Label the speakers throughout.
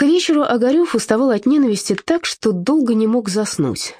Speaker 1: К вечеру Огарев уставал от ненависти так, что долго не мог заснуть.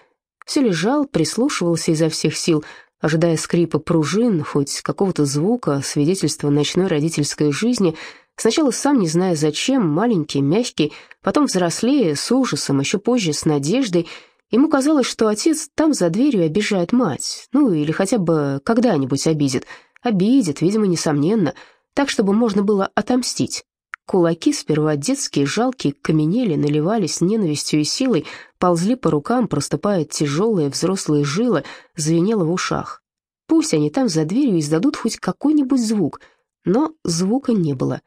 Speaker 1: Все лежал, прислушивался изо всех сил, ожидая скрипа пружин, хоть какого-то звука, свидетельства ночной родительской жизни, сначала сам не зная зачем, маленький, мягкий, потом взрослее, с ужасом, еще позже с надеждой. Ему казалось, что отец там за дверью обижает мать, ну или хотя бы когда-нибудь обидит. Обидит, видимо, несомненно, так, чтобы можно было отомстить. Кулаки, сперва детские, жалкие, каменели, наливались ненавистью и силой, ползли по рукам, проступая тяжелые взрослые жилы, звенело в ушах. Пусть они там за дверью издадут хоть какой-нибудь звук, но звука не было.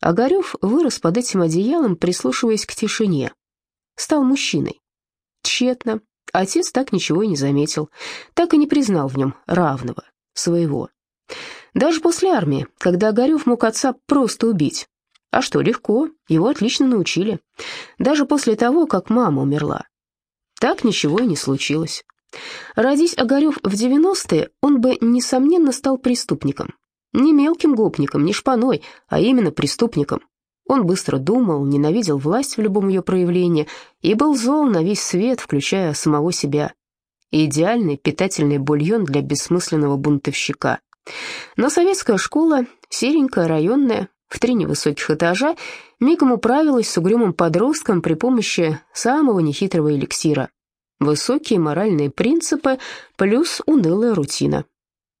Speaker 1: Огарев вырос под этим одеялом, прислушиваясь к тишине. Стал мужчиной. Тщетно. Отец так ничего и не заметил, так и не признал в нем равного, своего. Даже после армии, когда Огарев мог отца просто убить, а что, легко, его отлично научили. Даже после того, как мама умерла. Так ничего и не случилось. Родись Огарев в 90-е, он бы, несомненно, стал преступником. Не мелким гопником, не шпаной, а именно преступником. Он быстро думал, ненавидел власть в любом ее проявлении и был зол на весь свет, включая самого себя. Идеальный питательный бульон для бессмысленного бунтовщика. Но советская школа, серенькая, районная, в три невысоких этажа, мигом управилась с угрюмым подростком при помощи самого нехитрого эликсира. Высокие моральные принципы плюс унылая рутина.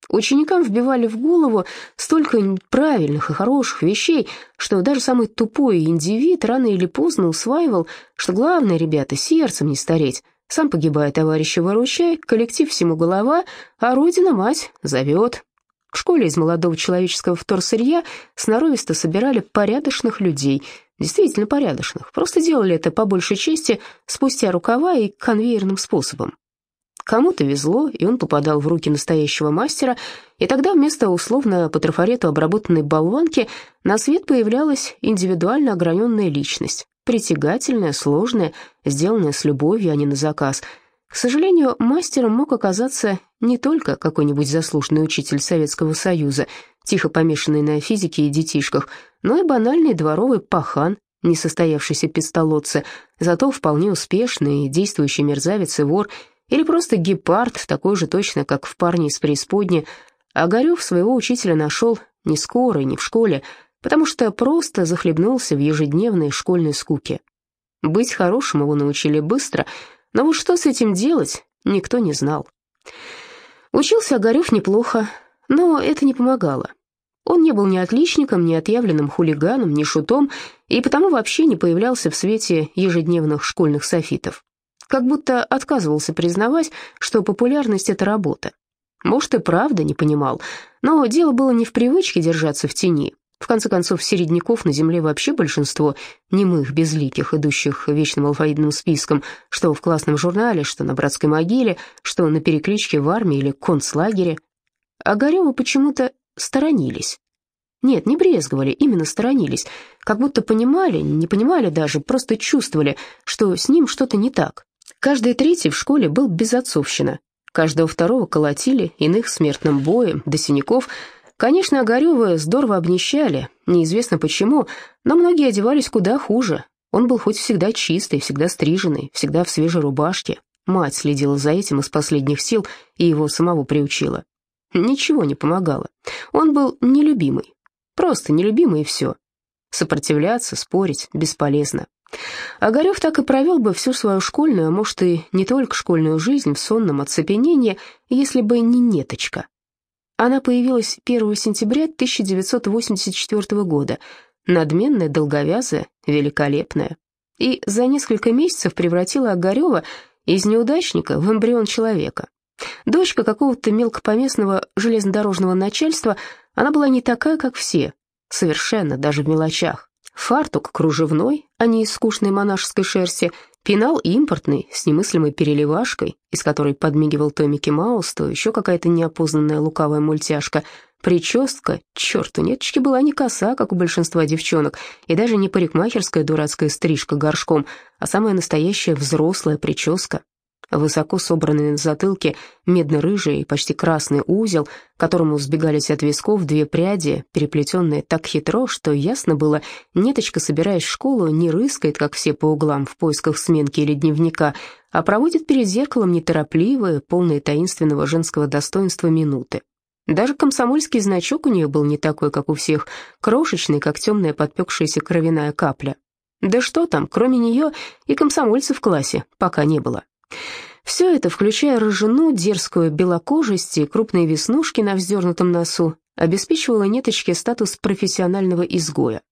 Speaker 1: Ученикам вбивали в голову столько правильных и хороших вещей, что даже самый тупой индивид рано или поздно усваивал, что главное, ребята, сердцем не стареть. Сам погибает, товарища выручай, коллектив всему голова, а родина-мать зовет. В школе из молодого человеческого вторсырья сноровисто собирали порядочных людей, действительно порядочных, просто делали это по большей части спустя рукава и конвейерным способом. Кому-то везло, и он попадал в руки настоящего мастера, и тогда вместо условно по трафарету обработанной болванки на свет появлялась индивидуально ограненная личность, притягательная, сложная, сделанная с любовью, а не на заказ – к сожалению, мастером мог оказаться не только какой-нибудь заслуженный учитель Советского Союза, тихо помешанный на физике и детишках, но и банальный дворовый пахан, несостоявшийся пистолотце, зато вполне успешный действующий мерзавец и вор, или просто гепард, такой же точно, как в «Парне из преисподни». Огарев своего учителя нашел не скоро не в школе, потому что просто захлебнулся в ежедневной школьной скуке. Быть хорошим его научили быстро — но вот что с этим делать, никто не знал. Учился Огарев неплохо, но это не помогало. Он не был ни отличником, ни отъявленным хулиганом, ни шутом, и потому вообще не появлялся в свете ежедневных школьных софитов. Как будто отказывался признавать, что популярность — это работа. Может, и правда не понимал, но дело было не в привычке держаться в тени, в конце концов, середняков на Земле вообще большинство немых, безликих, идущих вечным алфавитным списком, что в классном журнале, что на братской могиле, что на перекличке в армии или концлагере. А Горевы почему-то сторонились. Нет, не брезговали, именно сторонились, как будто понимали, не понимали даже, просто чувствовали, что с ним что-то не так. Каждый третий в школе был безотцовщина, каждого второго колотили, иных смертным боем, до синяков – Конечно, Огарёва здорово обнищали, неизвестно почему, но многие одевались куда хуже. Он был хоть всегда чистый, всегда стриженный, всегда в свежей рубашке. Мать следила за этим из последних сил и его самого приучила. Ничего не помогало. Он был нелюбимый. Просто нелюбимый и все. Сопротивляться, спорить бесполезно. Огарев так и провел бы всю свою школьную, а может и не только школьную жизнь в сонном оцепенении, если бы не неточка. Она появилась 1 сентября 1984 года, надменная, долговязая, великолепная. И за несколько месяцев превратила Огарева из неудачника в эмбрион человека. Дочка какого-то мелкопоместного железнодорожного начальства, она была не такая, как все, совершенно, даже в мелочах. Фартук кружевной, а не из скучной монашеской шерсти, пенал импортный, с немыслимой переливашкой, из которой подмигивал то Микки Маус, то еще какая-то неопознанная лукавая мультяшка. Прическа, черт, у неточки была не коса, как у большинства девчонок, и даже не парикмахерская дурацкая стрижка горшком, а самая настоящая взрослая прическа. Высоко собранный на затылке медно-рыжий, почти красный узел, которому сбегались от висков две пряди, переплетенные так хитро, что ясно было, неточка, собираясь в школу, не рыскает, как все по углам, в поисках сменки или дневника, а проводит перед зеркалом неторопливые, полные таинственного женского достоинства минуты. Даже комсомольский значок у нее был не такой, как у всех, крошечный, как темная подпекшаяся кровяная капля. Да что там, кроме нее и комсомольцев в классе пока не было. Все это, включая рыжину, дерзкую белокожесть и крупные веснушки на вздернутом носу, обеспечивало Неточке статус профессионального изгоя.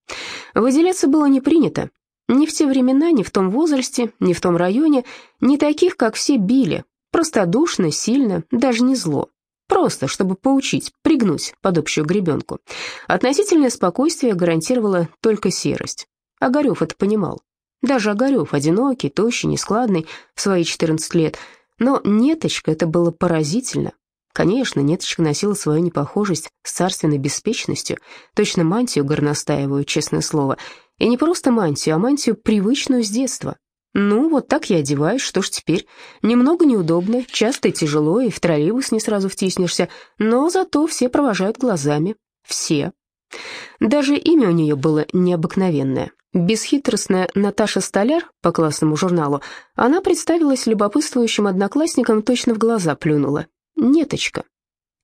Speaker 1: Выделяться было не принято. Ни в те времена, ни в том возрасте, ни в том районе, ни таких, как все, били. Простодушно, сильно, даже не зло. Просто, чтобы поучить, пригнуть под общую гребенку. Относительное спокойствие гарантировало только серость. Огарев это понимал. Даже Огарев, одинокий, тощий, нескладный, в свои 14 лет. Но Неточка это было поразительно. Конечно, Неточка носила свою непохожесть с царственной беспечностью, точно мантию горностаевую, честное слово. И не просто мантию, а мантию привычную с детства. Ну, вот так я одеваюсь, что ж теперь? Немного неудобно, часто и тяжело, и в троллейбус не сразу втиснешься, но зато все провожают глазами. Все. Даже имя у нее было необыкновенное. Бесхитростная Наташа Столяр по классному журналу, она представилась любопытствующим одноклассникам, точно в глаза плюнула. Неточка.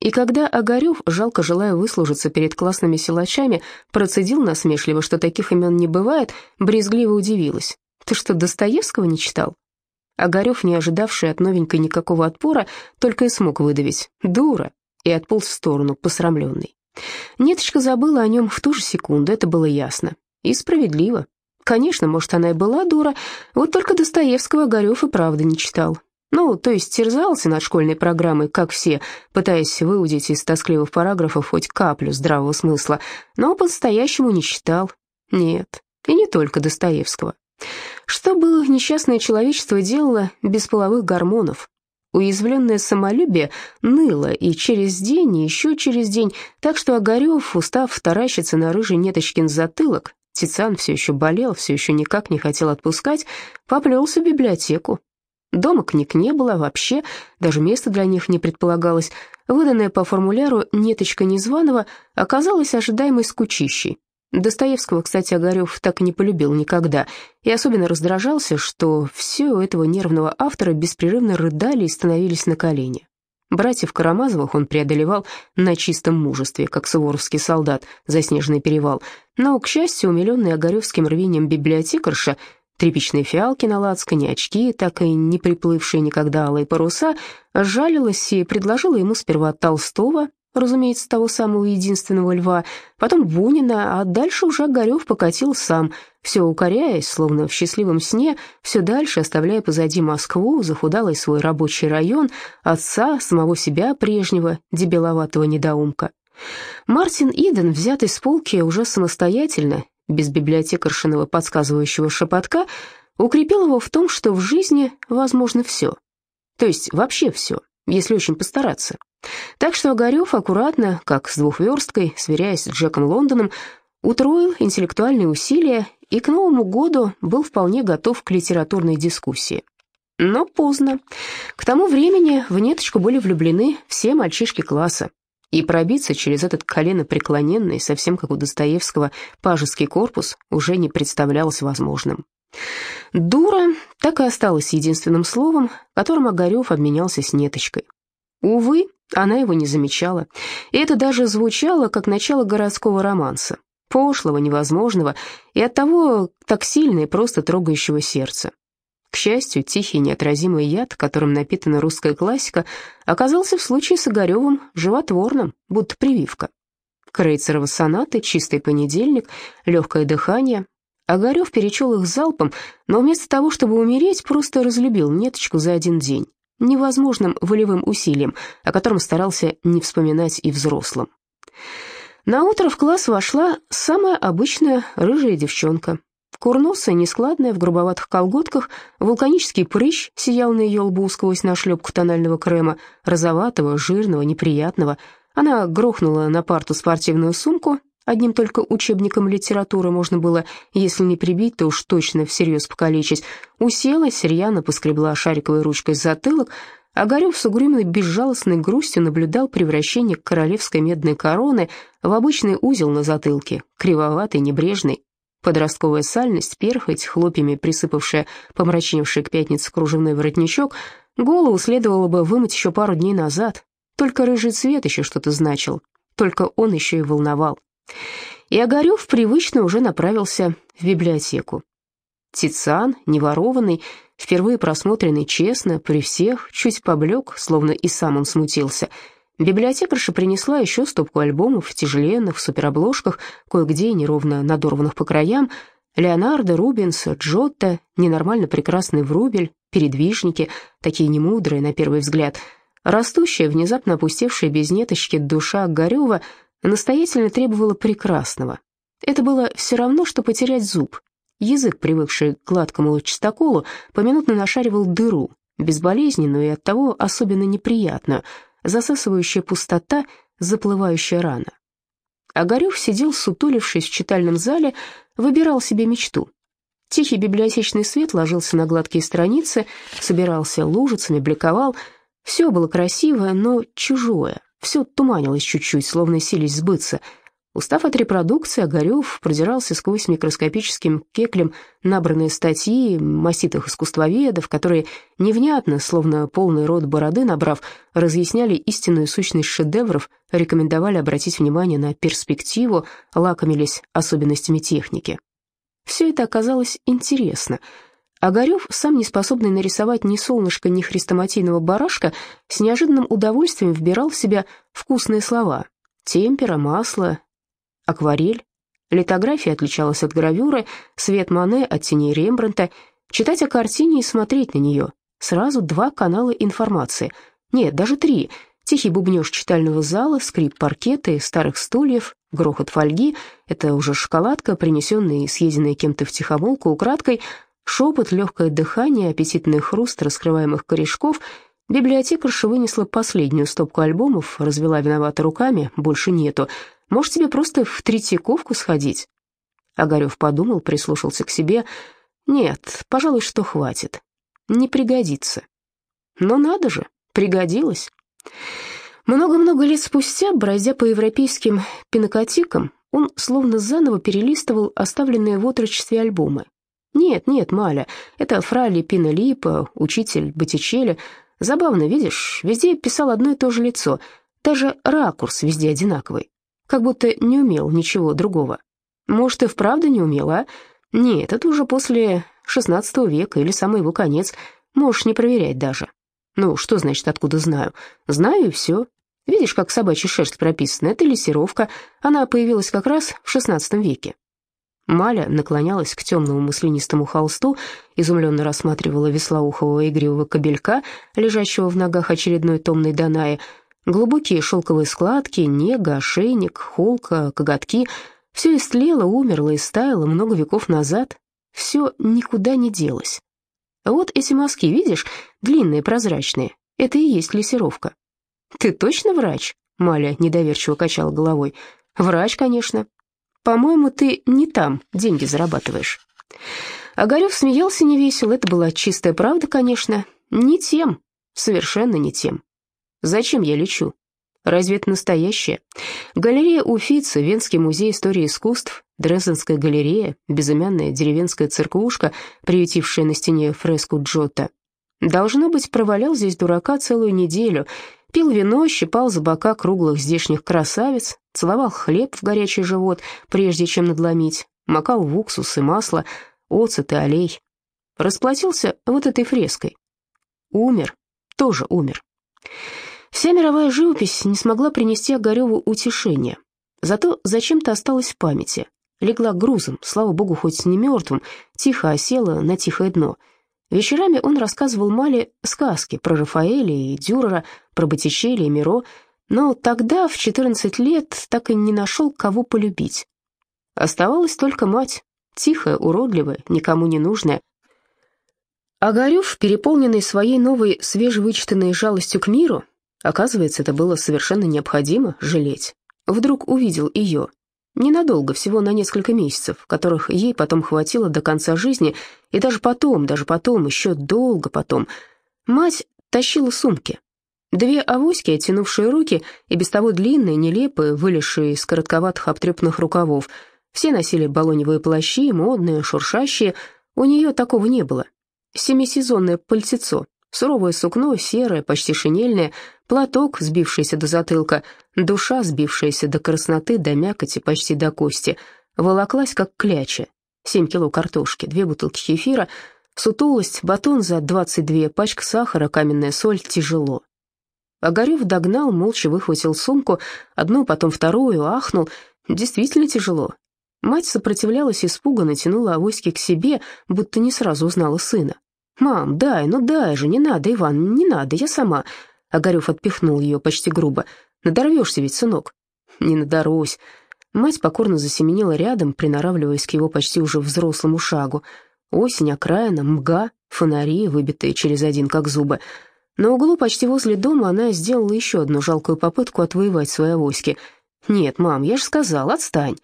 Speaker 1: И когда Огарев, жалко желая выслужиться перед классными силачами, процедил насмешливо, что таких имен не бывает, брезгливо удивилась. «Ты что, Достоевского не читал?» Огарев, не ожидавший от новенькой никакого отпора, только и смог выдавить «дура» и отполз в сторону, посрамленный. Неточка забыла о нем в ту же секунду, это было ясно. И справедливо. Конечно, может, она и была дура, вот только Достоевского Огарев и правда не читал. Ну, то есть терзался над школьной программой, как все, пытаясь выудить из тоскливых параграфов хоть каплю здравого смысла, но по-настоящему не читал. Нет, и не только Достоевского. Что было несчастное человечество делало без половых гормонов? Уязвленное самолюбие ныло и через день, и еще через день, так что Огарев, устав таращиться на рыжий неточкин затылок, Тициан все еще болел, все еще никак не хотел отпускать, поплелся в библиотеку. Дома книг не было вообще, даже места для них не предполагалось. Выданная по формуляру «неточка незваного» оказалась ожидаемой скучищей. Достоевского, кстати, Огарев так и не полюбил никогда, и особенно раздражался, что все у этого нервного автора беспрерывно рыдали и становились на колени. Братьев Карамазовых он преодолевал на чистом мужестве, как суворовский солдат за снежный перевал. Но, к счастью, умиленный Огаревским рвением библиотекарша, тряпичные фиалки на лацкане, очки, так и не приплывшие никогда алые паруса, жалилась и предложила ему сперва Толстого, разумеется, того самого единственного льва, потом Бунина, а дальше уже Огарев покатил сам, все укоряясь, словно в счастливом сне, все дальше оставляя позади Москву, захудалый свой рабочий район, отца, самого себя прежнего, дебиловатого недоумка. Мартин Иден, взятый с полки уже самостоятельно, без библиотекаршиного подсказывающего шепотка, укрепил его в том, что в жизни возможно все. То есть вообще все, если очень постараться. Так что Огарев аккуратно, как с двухверсткой, сверяясь с Джеком Лондоном, утроил интеллектуальные усилия и к Новому году был вполне готов к литературной дискуссии. Но поздно. К тому времени в Неточку были влюблены все мальчишки класса, и пробиться через этот коленопреклоненный, совсем как у Достоевского, пажеский корпус уже не представлялось возможным. «Дура» так и осталась единственным словом, которым Огарев обменялся с Неточкой. Увы, она его не замечала, и это даже звучало как начало городского романса, пошлого, невозможного и оттого так сильно и просто трогающего сердце. К счастью, тихий неотразимый яд, которым напитана русская классика, оказался в случае с Огаревым животворным, будто прививка. Крейцерова сонаты, чистый понедельник, легкое дыхание. Огарев перечел их залпом, но вместо того, чтобы умереть, просто разлюбил неточку за один день невозможным волевым усилием, о котором старался не вспоминать и взрослым. На утро в класс вошла самая обычная рыжая девчонка. Курносая, нескладная, в грубоватых колготках, вулканический прыщ сиял на ее лбу сквозь нашлепку тонального крема, розоватого, жирного, неприятного. Она грохнула на парту спортивную сумку, Одним только учебником литературы можно было, если не прибить, то уж точно всерьез покалечить. Уселась, рьяно поскребла шариковой ручкой затылок, Огарев с угрюмой безжалостной грустью наблюдал превращение королевской медной короны в обычный узел на затылке, кривоватый, небрежный. Подростковая сальность, перхоть, хлопьями присыпавшая помрачневший к пятнице кружевной воротничок, голову следовало бы вымыть еще пару дней назад. Только рыжий цвет еще что-то значил, только он еще и волновал. И Огарев привычно уже направился в библиотеку. Тициан, неворованный, впервые просмотренный честно, при всех, чуть поблек, словно и сам он смутился. Библиотекарша принесла еще стопку альбомов, тяжеленных, в суперобложках, кое-где неровно надорванных по краям, Леонардо, Рубенс, Джотто, ненормально прекрасный Врубель, передвижники, такие немудрые на первый взгляд. Растущая, внезапно опустевшая без неточки душа Горюва настоятельно требовала прекрасного. Это было все равно, что потерять зуб, Язык, привыкший к гладкому чистоколу, поминутно нашаривал дыру, безболезненную и оттого особенно неприятную, засасывающая пустота, заплывающая рана. Огарев сидел, сутулившись в читальном зале, выбирал себе мечту. Тихий библиотечный свет ложился на гладкие страницы, собирался лужицами, бликовал. Все было красивое, но чужое. Все туманилось чуть-чуть, словно сились сбыться — Устав от репродукции, Огарев продирался сквозь микроскопическим кеклем набранные статьи масситых искусствоведов, которые невнятно, словно полный рот бороды набрав, разъясняли истинную сущность шедевров, рекомендовали обратить внимание на перспективу, лакомились особенностями техники. Все это оказалось интересно. Огарев, сам не способный нарисовать ни солнышко, ни хрестоматийного барашка, с неожиданным удовольствием вбирал в себя вкусные слова — темпера, масло, акварель. Литография отличалась от гравюры, свет Мане от теней Рембрандта. Читать о картине и смотреть на нее. Сразу два канала информации. Нет, даже три. Тихий бубнеж читального зала, скрип паркета и старых стульев, грохот фольги — это уже шоколадка, принесенная и съеденная кем-то втихомолку украдкой, шепот, легкое дыхание, аппетитный хруст раскрываемых корешков — Библиотекарша вынесла последнюю стопку альбомов, развела виновато руками, больше нету. Может, тебе просто в Третьяковку сходить?» Огарев подумал, прислушался к себе. «Нет, пожалуй, что хватит. Не пригодится». «Но надо же, пригодилось». Много-много лет спустя, бродя по европейским пинокотекам, он словно заново перелистывал оставленные в отрочестве альбомы. «Нет, нет, Маля, это фрали Пина Липа, учитель Боттичелли. Забавно, видишь, везде писал одно и то же лицо, даже ракурс везде одинаковый как будто не умел ничего другого. Может, и вправду не умел, а? Нет, это уже после XVI века или самый его конец. Можешь не проверять даже. Ну, что значит, откуда знаю? Знаю и все. Видишь, как собачья шерсть прописана? Это лессировка. Она появилась как раз в XVI веке. Маля наклонялась к темному маслянистому холсту, изумленно рассматривала веслоухого игривого кобелька, лежащего в ногах очередной томной Данаи, Глубокие шелковые складки, нега, ошейник, холка, коготки — все истлело, умерло и стаяло много веков назад. Все никуда не делось. Вот эти мазки, видишь, длинные, прозрачные, это и есть лессировка. «Ты точно врач?» — Маля недоверчиво качала головой. «Врач, конечно. По-моему, ты не там деньги зарабатываешь». Огарев смеялся невесело, это была чистая правда, конечно. Не тем, совершенно не тем. Зачем я лечу? Разве это настоящее? Галерея Уфица, Венский музей истории искусств, Дрезденская галерея, безымянная деревенская церквушка, приютившая на стене фреску Джотто. Должно быть, провалял здесь дурака целую неделю, пил вино, щипал за бока круглых здешних красавиц, целовал хлеб в горячий живот, прежде чем надломить, макал в уксус и масло, оцет и олей. Расплатился вот этой фреской. Умер, тоже умер. Вся мировая живопись не смогла принести Огареву утешения. Зато зачем-то осталась в памяти. Легла грузом, слава богу, хоть не мертвым, тихо осела на тихое дно. Вечерами он рассказывал Мале сказки про Рафаэля и Дюрера, про Боттичелли и Миро, но тогда, в 14 лет, так и не нашел, кого полюбить. Оставалась только мать, тихая, уродливая, никому не нужная. Огарев, переполненный своей новой свежевычитанной жалостью к миру, Оказывается, это было совершенно необходимо жалеть. Вдруг увидел ее. Ненадолго, всего на несколько месяцев, которых ей потом хватило до конца жизни, и даже потом, даже потом, еще долго потом. Мать тащила сумки. Две авоськи, оттянувшие руки, и без того длинные, нелепые, вылезшие из коротковатых обтрепанных рукавов. Все носили балоневые плащи, модные, шуршащие. У нее такого не было. Семисезонное пальтецо, суровое сукно, серое, почти шинельное, платок, сбившийся до затылка, душа, сбившаяся до красноты, до мякоти, почти до кости, волоклась, как кляча. Семь кило картошки, две бутылки кефира, сутулость, батон за двадцать две, пачка сахара, каменная соль, тяжело. Огарев догнал, молча выхватил сумку, одну, потом вторую, ахнул. Действительно тяжело. Мать сопротивлялась испуганно, тянула авоськи к себе, будто не сразу узнала сына. «Мам, дай, ну дай же, не надо, Иван, не надо, я сама». Огарев отпихнул ее почти грубо. «Надорвешься ведь, сынок». «Не надорусь». Мать покорно засеменила рядом, приноравливаясь к его почти уже взрослому шагу. Осень, окраина, мга, фонари, выбитые через один, как зубы. На углу почти возле дома она сделала еще одну жалкую попытку отвоевать свои авоськи. «Нет, мам, я же сказал, отстань».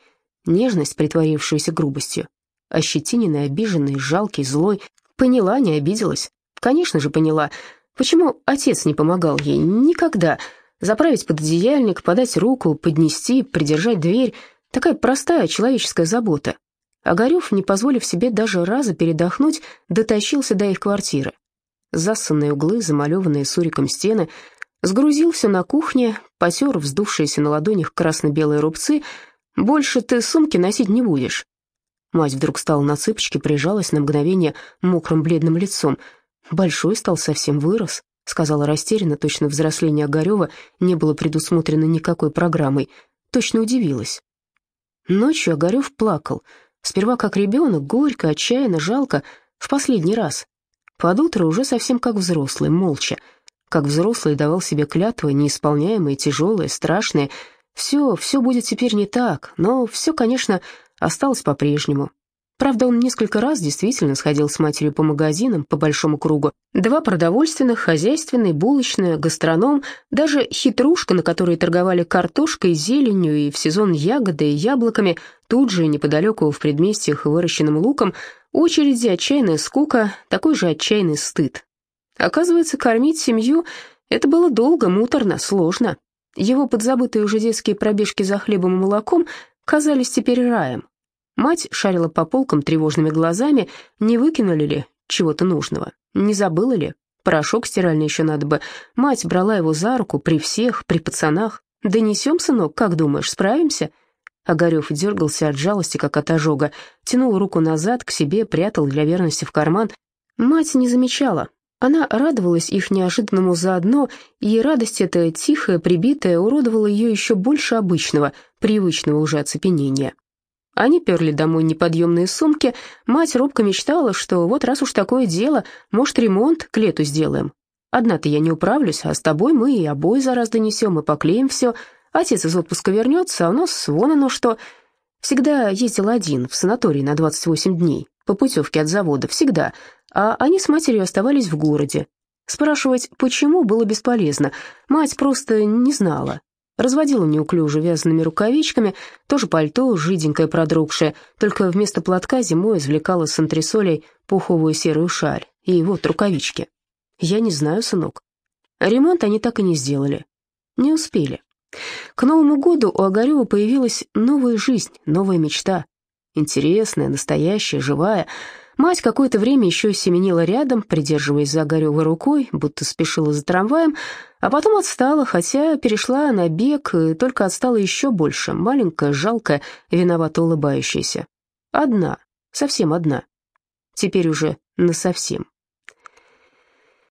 Speaker 1: Нежность, притворившаяся грубостью. Ощетиненный, обиженный, жалкий, злой. Поняла, не обиделась. Конечно же, поняла. Почему отец не помогал ей? Никогда. Заправить под одеяльник, подать руку, поднести, придержать дверь. Такая простая человеческая забота. Огарев, не позволив себе даже раза передохнуть, дотащился до их квартиры. Засанные углы, замалеванные суриком стены, сгрузился на кухне, потер вздувшиеся на ладонях красно-белые рубцы. «Больше ты сумки носить не будешь. Мать вдруг стала на цыпочки, прижалась на мгновение мокрым бледным лицом. «Большой стал, совсем вырос», — сказала растерянно, точно взросление Огарева не было предусмотрено никакой программой. Точно удивилась. Ночью Огарев плакал. Сперва как ребенок, горько, отчаянно, жалко, в последний раз. Под утро уже совсем как взрослый, молча. Как взрослый давал себе клятвы, неисполняемые, тяжелые, страшные. Все, все будет теперь не так, но все, конечно, осталось по-прежнему. Правда, он несколько раз действительно сходил с матерью по магазинам по большому кругу. Два продовольственных, хозяйственный, булочная, гастроном, даже хитрушка, на которой торговали картошкой, зеленью и в сезон ягодой и яблоками, тут же неподалеку в предместьях выращенным луком, очереди, отчаянная скука, такой же отчаянный стыд. Оказывается, кормить семью — это было долго, муторно, сложно. Его подзабытые уже детские пробежки за хлебом и молоком казались теперь раем. Мать шарила по полкам тревожными глазами, не выкинули ли чего-то нужного, не забыла ли. Порошок стиральный еще надо бы. Мать брала его за руку при всех, при пацанах. «Донесем, сынок, как думаешь, справимся?» Огарев дергался от жалости, как от ожога, тянул руку назад, к себе, прятал для верности в карман. Мать не замечала. Она радовалась их неожиданному заодно, и радость эта, тихая, прибитая, уродовала ее еще больше обычного, привычного уже оцепенения. Они перли домой неподъемные сумки. Мать робко мечтала, что вот раз уж такое дело, может, ремонт к лету сделаем. Одна-то я не управлюсь, а с тобой мы и обои за раз донесем, и поклеим все. Отец из отпуска вернется, а у нас вон оно что. Всегда ездил один, в санаторий на 28 дней, по путевке от завода, всегда. А они с матерью оставались в городе. Спрашивать, почему, было бесполезно. Мать просто не знала. Разводила неуклюже вязаными рукавичками, тоже пальто, жиденькое продрогшее, только вместо платка зимой извлекала с антресолей пуховую серую шаль. И вот рукавички. Я не знаю, сынок. Ремонт они так и не сделали. Не успели. К Новому году у Огарева появилась новая жизнь, новая мечта. Интересная, настоящая, живая. Мать какое-то время еще семенила рядом, придерживаясь за Огаревой рукой, будто спешила за трамваем, а потом отстала, хотя перешла на бег, и только отстала еще больше, маленькая, жалкая, виновато улыбающаяся. Одна, совсем одна. Теперь уже насовсем.